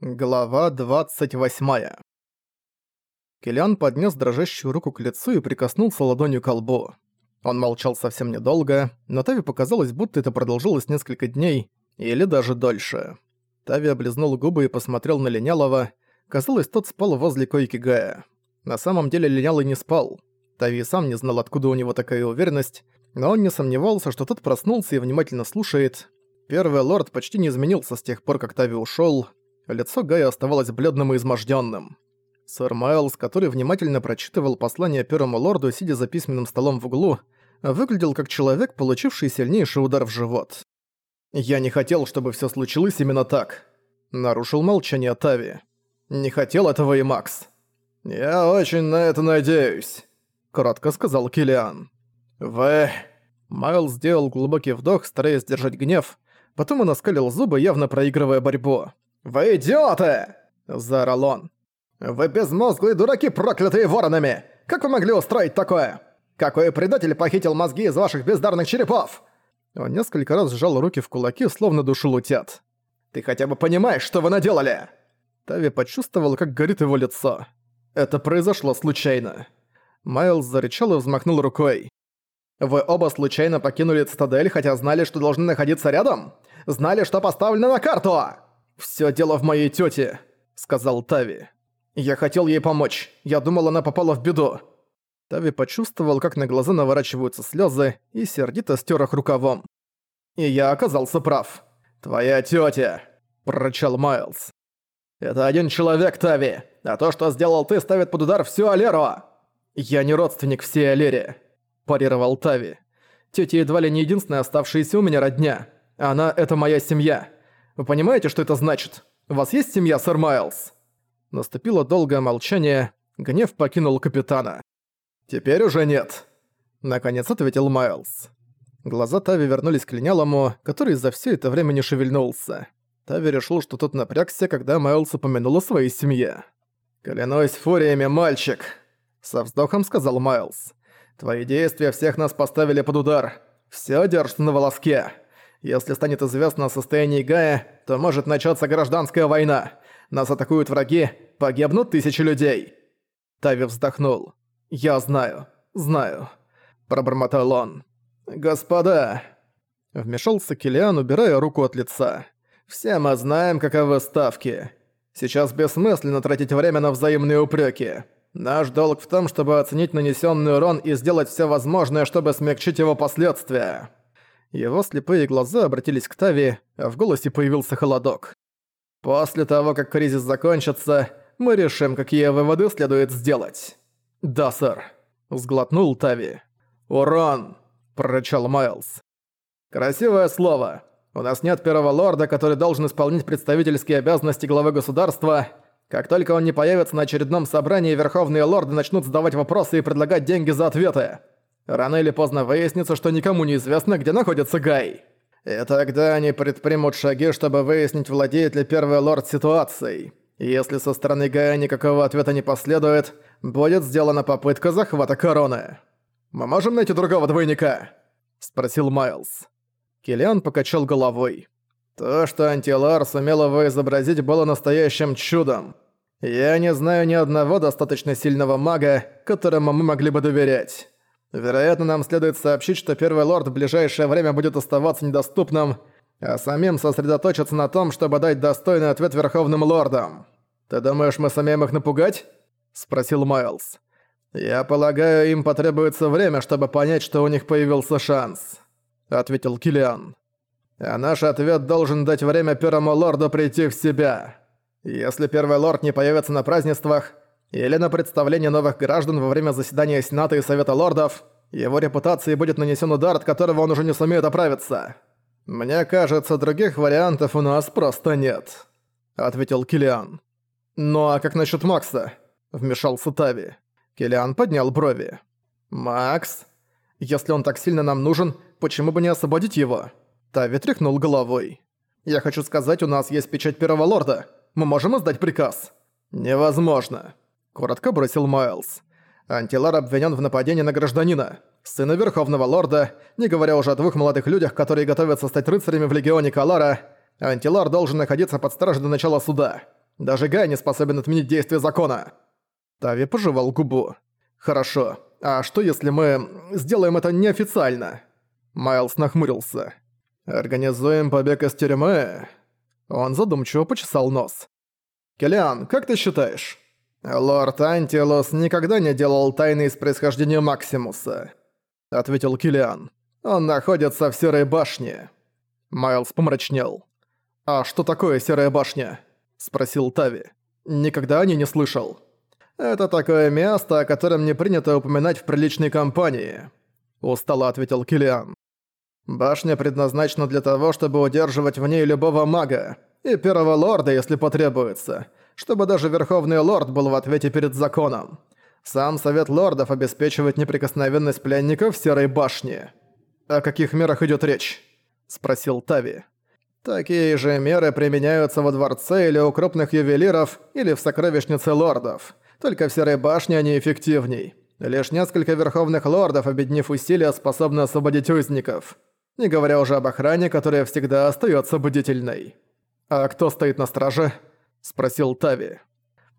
Глава 28. Киллиан поднес дрожащую руку к лицу и прикоснулся ладонью к лбу. Он молчал совсем недолго, но Тави показалось, будто это продолжилось несколько дней или даже дольше. Тави облизнул губы и посмотрел на Линялова. Казалось, тот спал возле койки Гая. На самом деле Линялый не спал. Тави сам не знал, откуда у него такая уверенность, но он не сомневался, что тот проснулся и внимательно слушает. Первый лорд почти не изменился с тех пор, как Тави ушёл, Лицо Гая оставалось бледным и измождённым. Сэр Майлз, который внимательно прочитывал послание первому лорду, сидя за письменным столом в углу, выглядел как человек, получивший сильнейший удар в живот. «Я не хотел, чтобы всё случилось именно так», — нарушил молчание Тави. «Не хотел этого и Макс». «Я очень на это надеюсь», — коротко сказал Килиан. «Вы...» Майлз сделал глубокий вдох, стараясь держать гнев, потом он оскалил зубы, явно проигрывая борьбу. «Вы идиоты!» – заорал он. «Вы безмозглые дураки, проклятые воронами! Как вы могли устроить такое? Какой предатель похитил мозги из ваших бездарных черепов?» Он несколько раз сжал руки в кулаки, словно душил утят. «Ты хотя бы понимаешь, что вы наделали?» Тави почувствовал, как горит его лицо. Это произошло случайно. Майлз зарычал и взмахнул рукой. «Вы оба случайно покинули цитадель, хотя знали, что должны находиться рядом? Знали, что поставлено на карту!» «Всё дело в моей тёте», — сказал Тави. «Я хотел ей помочь. Я думал, она попала в беду». Тави почувствовал, как на глаза наворачиваются слёзы, и сердито стер их рукавом. «И я оказался прав. Твоя тётя», — прорычал Майлз. «Это один человек, Тави, а то, что сделал ты, ставит под удар всю Алеру!» «Я не родственник всей Алере», – парировал Тави. «Тётя едва ли не единственная оставшаяся у меня родня. Она – это моя семья. Вы понимаете, что это значит? У вас есть семья, сэр Майлз?» Наступило долгое молчание, гнев покинул капитана. «Теперь уже нет», — наконец ответил Майлз. Глаза Тави вернулись к линялому, который за все это время не шевельнулся. Тави решил, что тот напрягся, когда Майлз упомянул о своей семье. «Клянусь фуриями, мальчик», — со вздохом сказал Майлз. «Твои действия всех нас поставили под удар. Всё держится на волоске. Если станет известно о состоянии Гая, то может начаться гражданская война. Нас атакуют враги, погибнут тысячи людей». Тави вздохнул. «Я знаю, знаю», – пробормотал он. «Господа!» Вмешался Килиан, убирая руку от лица. «Все мы знаем, каковы ставки. Сейчас бессмысленно тратить время на взаимные упреки. Наш долг в том, чтобы оценить нанесенный урон и сделать все возможное, чтобы смягчить его последствия». Его слепые глаза обратились к Тави, а в голосе появился холодок. «После того, как кризис закончится, мы решим, какие выводы следует сделать». «Да, сэр», — сглотнул Тави. «Урон!» — прорычал Майлз. «Красивое слово. У нас нет первого лорда, который должен исполнить представительские обязанности главы государства. Как только он не появится на очередном собрании, верховные лорды начнут задавать вопросы и предлагать деньги за ответы. Рано или поздно выяснится, что никому не известно, где находится Гай. И тогда они предпримут шаги, чтобы выяснить, владеет ли первый лорд ситуацией. Если со стороны Гая никакого ответа не последует, будет сделана попытка захвата короны. «Мы можем найти другого двойника?» – спросил Майлз. Киллиан покачал головой. «То, что Антилар сумел его изобразить, было настоящим чудом. Я не знаю ни одного достаточно сильного мага, которому мы могли бы доверять. Вероятно, нам следует сообщить, что Первый Лорд в ближайшее время будет оставаться недоступным, а самим сосредоточиться на том, чтобы дать достойный ответ Верховным Лордам. Ты думаешь, мы сумеем их напугать?» – спросил Майлз. «Я полагаю, им потребуется время, чтобы понять, что у них появился шанс», – ответил Килиан. «А наш ответ должен дать время Первому Лорду прийти в себя. Если Первый Лорд не появится на празднествах, или на представление новых граждан во время заседания Сената и Совета Лордов, его репутации будет нанесен удар, от которого он уже не сумеет оправиться. Мне кажется, других вариантов у нас просто нет», — ответил Килиан. «Ну а как насчет Макса?» — вмешался Тави. Килиан поднял брови. «Макс? Если он так сильно нам нужен, почему бы не освободить его?» Тави тряхнул головой. «Я хочу сказать, у нас есть печать Первого Лорда. Мы можем издать приказ?» «Невозможно», коротко бросил Майлз. Антилар обвинен в нападении на гражданина, сына Верховного Лорда, не говоря уже о двух молодых людях, которые готовятся стать рыцарями в Легионе Калара. Антилар должен находиться под стражей до начала суда. Даже Гай не способен отменить действие закона!» Тави пожевал губу. «Хорошо. А что если мы сделаем это неофициально?» Майлз нахмурился. «Организуем побег из тюрьмы?» Он задумчиво почесал нос. «Келлиан, как ты считаешь?» «Лорд Антилос никогда не делал тайны из происхождения Максимуса», — ответил Килиан. «Он находится в Серой башне». Майлз помрачнел. «А что такое Серая башня?» — спросил Тави. «Никогда о ней не слышал». «Это такое место, о котором не принято упоминать в приличной компании», — устало ответил Килиан. «Башня предназначена для того, чтобы удерживать в ней любого мага, и первого лорда, если потребуется, чтобы даже Верховный Лорд был в ответе перед законом. Сам Совет Лордов обеспечивает неприкосновенность пленников Серой башне. О каких мерах идет речь? Спросил Тави. Такие же меры применяются во дворце или у крупных ювелиров, или в сокровищнице лордов. Только в Серой башне они эффективней. Лишь несколько верховных лордов, объединив усилия, способны освободить узников. Не говоря уже об охране, которая всегда остается бдительной. А кто стоит на страже? — спросил Тави.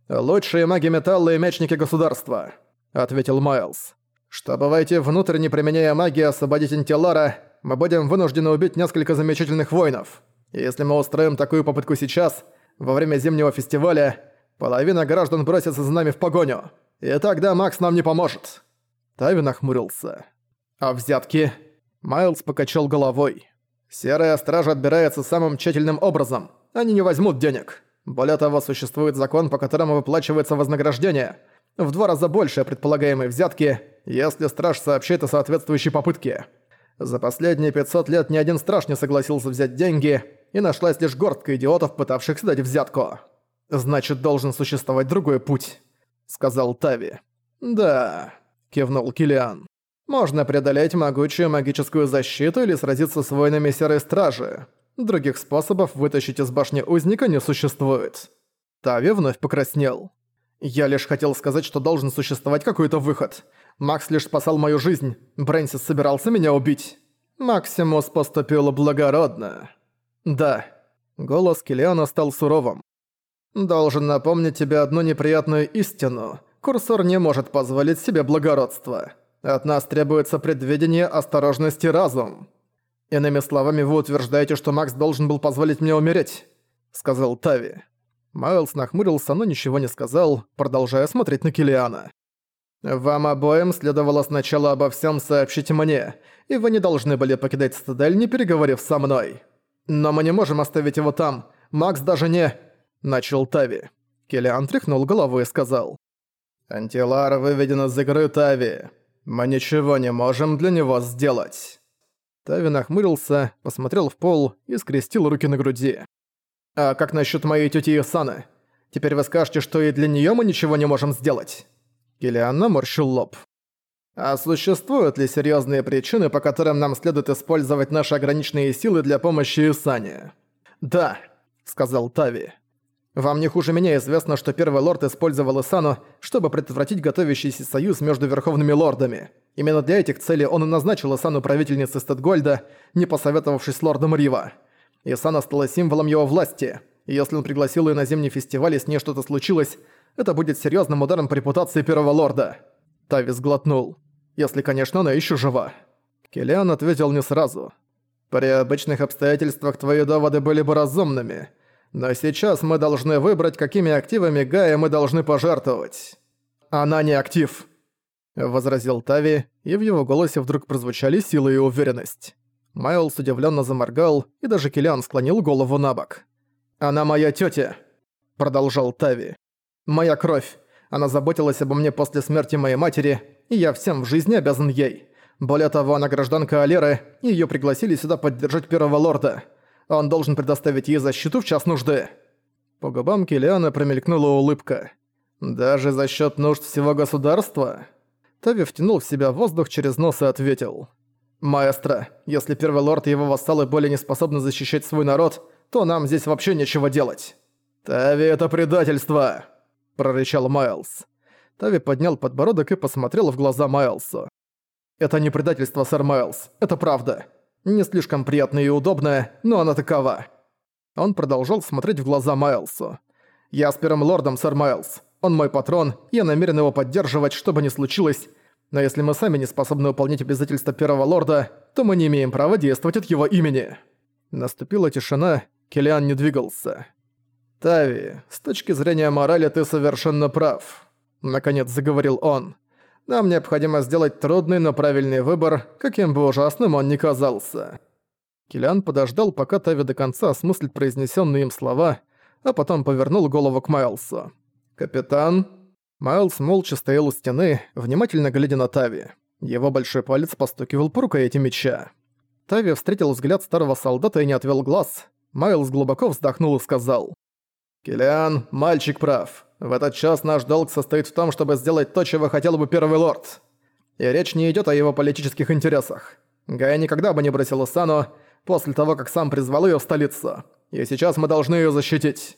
«Лучшие маги металла и мечники государства», — ответил Майлз. «Чтобы войти внутрь, не применяя магии, освободить Интеллара, мы будем вынуждены убить несколько замечательных воинов. И если мы устроим такую попытку сейчас, во время зимнего фестиваля, половина граждан бросится за нами в погоню. И тогда Макс нам не поможет». Тави нахмурился. «А взятки?» Майлз покачал головой. «Серая стража отбирается самым тщательным образом. Они не возьмут денег. Более того, существует закон, по которому выплачивается вознаграждение в два раза больше предполагаемой взятки, если страж сообщит о соответствующей попытке. За последние 500 лет ни один страж не согласился взять деньги, и нашлась лишь горстка идиотов, пытавшихся дать взятку. «Значит, должен существовать другой путь», — сказал Тави. «Да», — кивнул Килиан. «Можно преодолеть могучую магическую защиту или сразиться с воинами Серой Стражи. Других способов вытащить из башни узника не существует. Тави вновь покраснел. Я лишь хотел сказать, что должен существовать какой-то выход. Макс лишь спасал мою жизнь. Брэнсис собирался меня убить. Максимус поступил благородно. Да. Голос Киллиана стал суровым. Должен напомнить тебе одну неприятную истину. Курсор не может позволить себе благородство. От нас требуется предвидение, осторожность и разум. «Иными словами, вы утверждаете, что Макс должен был позволить мне умереть», — сказал Тави. Майлз нахмурился, но ничего не сказал, продолжая смотреть на Килиана. «Вам обоим следовало сначала обо всем сообщить мне, и вы не должны были покидать Стадель, не переговорив со мной. Но мы не можем оставить его там. Макс даже не...» — начал Тави. Килиан тряхнул головой и сказал. «Антилар выведен из игры Тави. Мы ничего не можем для него сделать». Тави нахмурился, посмотрел в пол и скрестил руки на груди. «А как насчет моей тети Исаны? Теперь вы скажете, что и для нее мы ничего не можем сделать?» Киллиан наморщил лоб. «А существуют ли серьезные причины, по которым нам следует использовать наши ограниченные силы для помощи Исане?» «Да», — сказал Тави. «Вам не хуже меня известно, что Первый Лорд использовал Исану, чтобы предотвратить готовящийся союз между Верховными Лордами. Именно для этих целей он и назначил Исану правительницей Стэдгольда, не посоветовавшись с лордом Рива. Исана стала символом его власти, и если он пригласил ее на зимний фестиваль и с ней что-то случилось, это будет серьезным ударом по репутации первого лорда. Тавис глотнул. Если, конечно, она еще жива. Келлиан ответил не сразу. «При обычных обстоятельствах твои доводы были бы разумными, но сейчас мы должны выбрать, какими активами Гая мы должны пожертвовать». «Она не актив», возразил Тави, и в его голосе вдруг прозвучали сила и уверенность. Майлз удивленно заморгал, и даже Киллиан склонил голову на бок. «Она моя тетя, продолжал Тави. «Моя кровь. Она заботилась обо мне после смерти моей матери, и я всем в жизни обязан ей. Более того, она гражданка Алеры, и её пригласили сюда поддержать первого лорда. Он должен предоставить ей защиту в час нужды». По губам Киллиана промелькнула улыбка. «Даже за счет нужд всего государства?» Тави втянул в себя воздух через нос и ответил. «Маэстро, если Первый Лорд и его вассалы более не способны защищать свой народ, то нам здесь вообще нечего делать». «Тави, это предательство!» – прорычал Майлз. Тави поднял подбородок и посмотрел в глаза Майлсу. «Это не предательство, сэр Майлз, это правда. Не слишком приятное и удобное, но она такова». Он продолжал смотреть в глаза Майлсу. «Я с первым лордом, сэр Майлз. Он мой патрон, я намерен его поддерживать, что бы ни случилось. Но если мы сами не способны выполнять обязательства первого лорда, то мы не имеем права действовать от его имени». Наступила тишина, Килиан не двигался. «Тави, с точки зрения морали ты совершенно прав», — наконец заговорил он. «Нам необходимо сделать трудный, но правильный выбор, каким бы ужасным он ни казался». Килиан подождал, пока Тави до конца осмыслит произнесенные им слова, а потом повернул голову к Майлсу. «Капитан?» Майлз молча стоял у стены, внимательно глядя на Тави. Его большой палец постукивал по рукояти меча. Тави встретил взгляд старого солдата и не отвел глаз. Майлз глубоко вздохнул и сказал. «Киллиан, мальчик прав. В этот час наш долг состоит в том, чтобы сделать то, чего хотел бы Первый Лорд. И речь не идет о его политических интересах. Гай никогда бы не бросил Исану после того, как сам призвал ее в столицу. И сейчас мы должны ее защитить».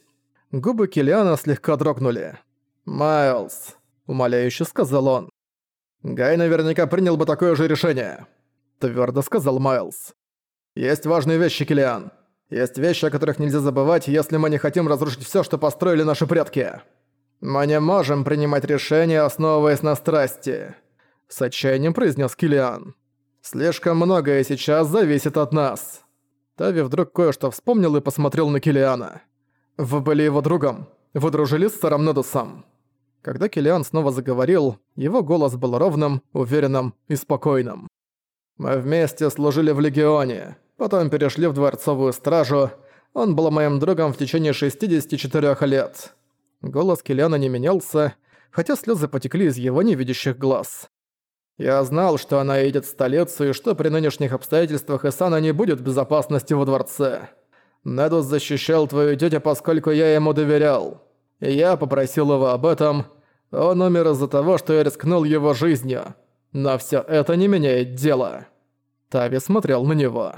Губы Киллиана слегка дрогнули. «Майлз», — умоляюще сказал он. «Гай наверняка принял бы такое же решение», — твердо сказал Майлз. «Есть важные вещи, Киллиан. Есть вещи, о которых нельзя забывать, если мы не хотим разрушить все, что построили наши предки. Мы не можем принимать решения, основываясь на страсти», — с отчаянием произнес Киллиан. «Слишком многое сейчас зависит от нас». Тави вдруг кое-что вспомнил и посмотрел на Киллиана. «Вы были его другом. Вы дружили с Саром Недусом». Когда Киллиан снова заговорил, его голос был ровным, уверенным и спокойным. «Мы вместе служили в Легионе, потом перешли в Дворцовую Стражу. Он был моим другом в течение 64 лет». Голос Киллиана не менялся, хотя слезы потекли из его невидящих глаз. «Я знал, что она едет в столицу и что при нынешних обстоятельствах Исана не будет в безопасности во дворце. Недус защищал твою тетю, поскольку я ему доверял. Я попросил его об этом. Он умер из-за того, что я рискнул его жизнью. Но всё это не меняет дело. Тави смотрел на него.